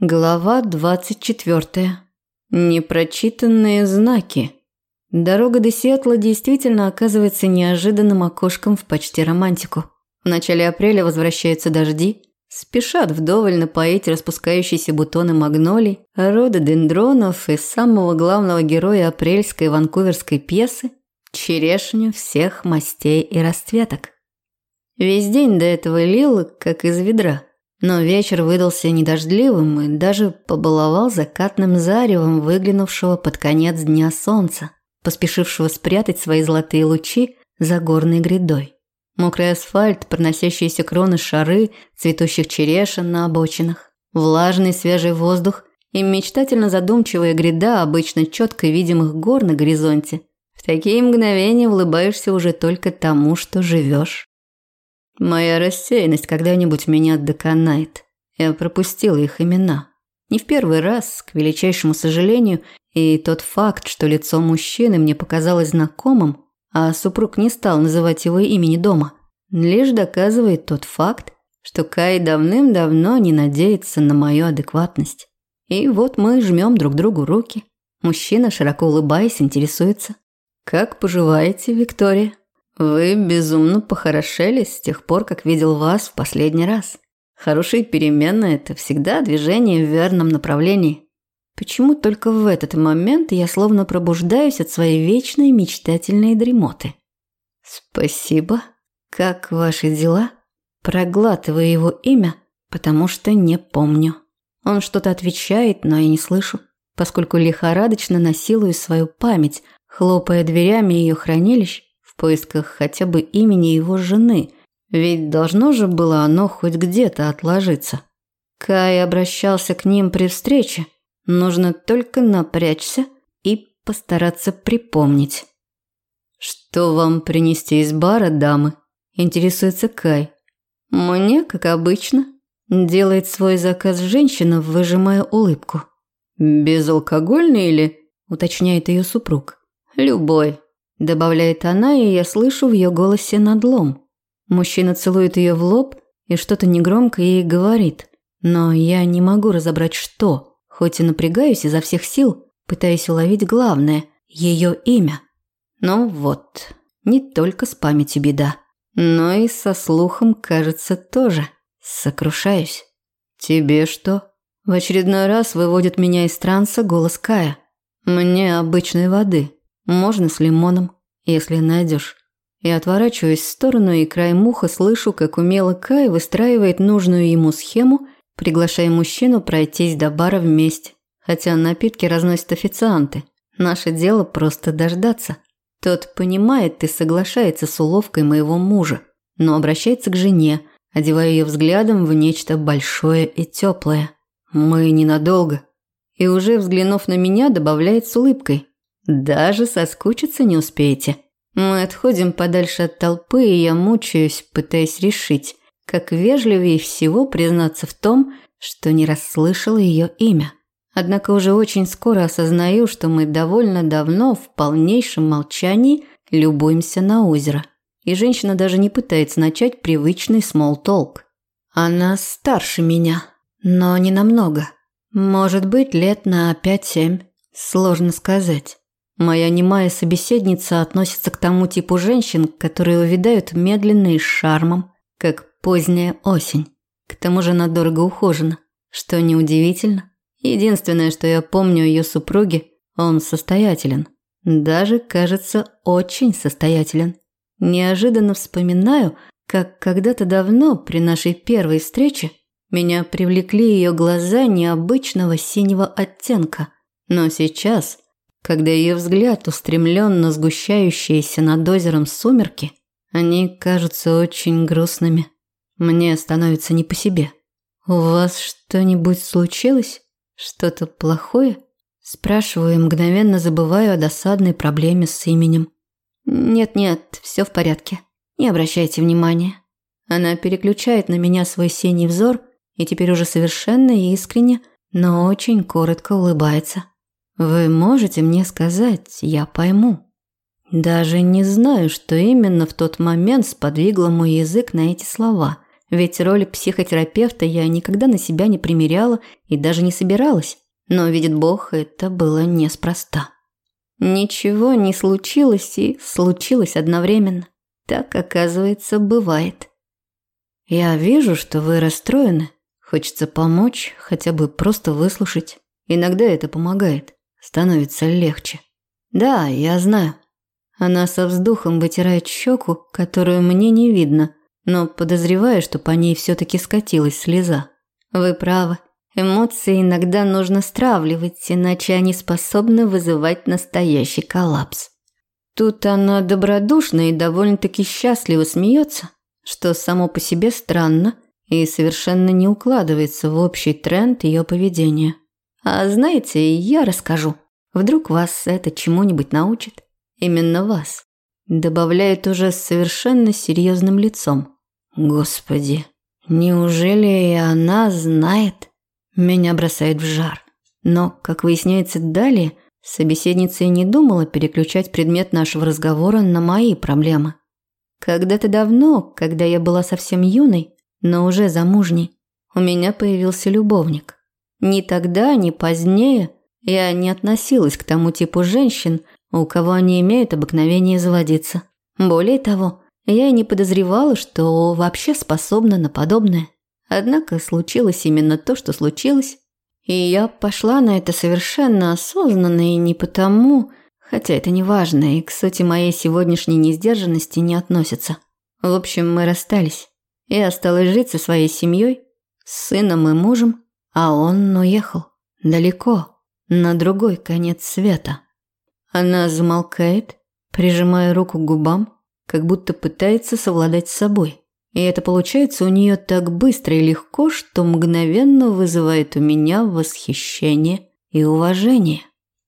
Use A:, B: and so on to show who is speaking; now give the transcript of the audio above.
A: Глава 24. Непрочитанные знаки. Дорога до Сиэтла действительно оказывается неожиданным окошком в почти романтику. В начале апреля возвращаются дожди, спешат вдоволь напоить распускающиеся бутоны магнолий, рододендронов и самого главного героя апрельской ванкуверской пьесы – черешню всех мастей и расцветок. Весь день до этого лил, как из ведра – но вечер выдался недождливым и даже побаловал закатным заревом выглянувшего под конец дня солнца, поспешившего спрятать свои золотые лучи за горной грядой. Мокрый асфальт, проносящиеся кроны шары, цветущих черешин на обочинах, влажный свежий воздух и мечтательно задумчивая гряда обычно четко видимых гор на горизонте. В такие мгновения улыбаешься уже только тому, что живешь. Моя рассеянность когда-нибудь меня доконает. Я пропустила их имена. Не в первый раз, к величайшему сожалению, и тот факт, что лицо мужчины мне показалось знакомым, а супруг не стал называть его имени дома, лишь доказывает тот факт, что Кай давным-давно не надеется на мою адекватность. И вот мы жмем друг другу руки. Мужчина, широко улыбаясь, интересуется. «Как поживаете, Виктория?» Вы безумно похорошели с тех пор, как видел вас в последний раз. Хорошие перемены – это всегда движение в верном направлении. Почему только в этот момент я словно пробуждаюсь от своей вечной мечтательной дремоты? Спасибо. Как ваши дела? Проглатываю его имя, потому что не помню. Он что-то отвечает, но я не слышу, поскольку лихорадочно насилую свою память, хлопая дверями ее хранилищ поисках хотя бы имени его жены, ведь должно же было оно хоть где-то отложиться. Кай обращался к ним при встрече. Нужно только напрячься и постараться припомнить. «Что вам принести из бара, дамы?» – интересуется Кай. «Мне, как обычно», – делает свой заказ женщина, выжимая улыбку. «Безалкогольный или?» – уточняет ее супруг. «Любой», Добавляет она, и я слышу в ее голосе надлом. Мужчина целует ее в лоб и что-то негромко ей говорит. Но я не могу разобрать что, хоть и напрягаюсь изо всех сил, пытаясь уловить главное – ее имя. Ну вот, не только с памятью беда, но и со слухом, кажется, тоже. Сокрушаюсь. «Тебе что?» В очередной раз выводит меня из транса голос Кая. «Мне обычной воды». Можно с лимоном, если найдешь. Я отворачиваюсь в сторону и краем уха слышу, как умело Кай выстраивает нужную ему схему, приглашая мужчину пройтись до бара вместе. Хотя напитки разносят официанты. Наше дело просто дождаться. Тот понимает и соглашается с уловкой моего мужа, но обращается к жене, одевая ее взглядом в нечто большое и теплое. Мы ненадолго. И уже взглянув на меня, добавляет с улыбкой. Даже соскучиться не успеете. Мы отходим подальше от толпы, и я мучаюсь, пытаясь решить, как вежливее всего признаться в том, что не расслышала ее имя. Однако уже очень скоро осознаю, что мы довольно давно в полнейшем молчании любуемся на озеро. И женщина даже не пытается начать привычный talk. Она старше меня, но не намного. Может быть, лет на 5-7. Сложно сказать. Моя немая собеседница относится к тому типу женщин, которые увядают медленно и шармом, как поздняя осень. К тому же она дорого ухожена, что неудивительно. Единственное, что я помню о ее супруге, он состоятелен. Даже, кажется, очень состоятелен. Неожиданно вспоминаю, как когда-то давно при нашей первой встрече меня привлекли ее глаза необычного синего оттенка. Но сейчас – когда ее взгляд устремлен на сгущающиеся над озером сумерки, они кажутся очень грустными. Мне становится не по себе. «У вас что-нибудь случилось? Что-то плохое?» Спрашиваю и мгновенно забываю о досадной проблеме с именем. «Нет-нет, все в порядке. Не обращайте внимания». Она переключает на меня свой синий взор и теперь уже совершенно искренне, но очень коротко улыбается. Вы можете мне сказать, я пойму. Даже не знаю, что именно в тот момент сподвигло мой язык на эти слова. ведь роль психотерапевта я никогда на себя не примеряла и даже не собиралась. Но, видит Бог, это было неспроста. Ничего не случилось и случилось одновременно. Так, оказывается, бывает. Я вижу, что вы расстроены. Хочется помочь, хотя бы просто выслушать. Иногда это помогает. Становится легче. Да, я знаю. Она со вздохом вытирает щеку, которую мне не видно, но подозреваю, что по ней все-таки скатилась слеза. Вы правы. Эмоции иногда нужно стравливать, иначе они способны вызывать настоящий коллапс. Тут она добродушна и довольно-таки счастливо смеется, что само по себе странно и совершенно не укладывается в общий тренд ее поведения. А знаете, я расскажу. Вдруг вас это чему-нибудь научит? Именно вас. Добавляет уже с совершенно серьезным лицом. Господи, неужели и она знает? Меня бросает в жар. Но, как выясняется далее, собеседница и не думала переключать предмет нашего разговора на мои проблемы. Когда-то давно, когда я была совсем юной, но уже замужней, у меня появился любовник. Ни тогда, ни позднее я не относилась к тому типу женщин, у кого они имеют обыкновение заводиться. Более того, я и не подозревала, что вообще способна на подобное. Однако случилось именно то, что случилось, и я пошла на это совершенно осознанно и не потому, хотя это не важно и к сути моей сегодняшней несдержанности не относится. В общем, мы расстались. Я осталась жить со своей семьей, с сыном и мужем, а он уехал далеко, на другой конец света. Она замолкает, прижимая руку к губам, как будто пытается совладать с собой. И это получается у нее так быстро и легко, что мгновенно вызывает у меня восхищение и уважение.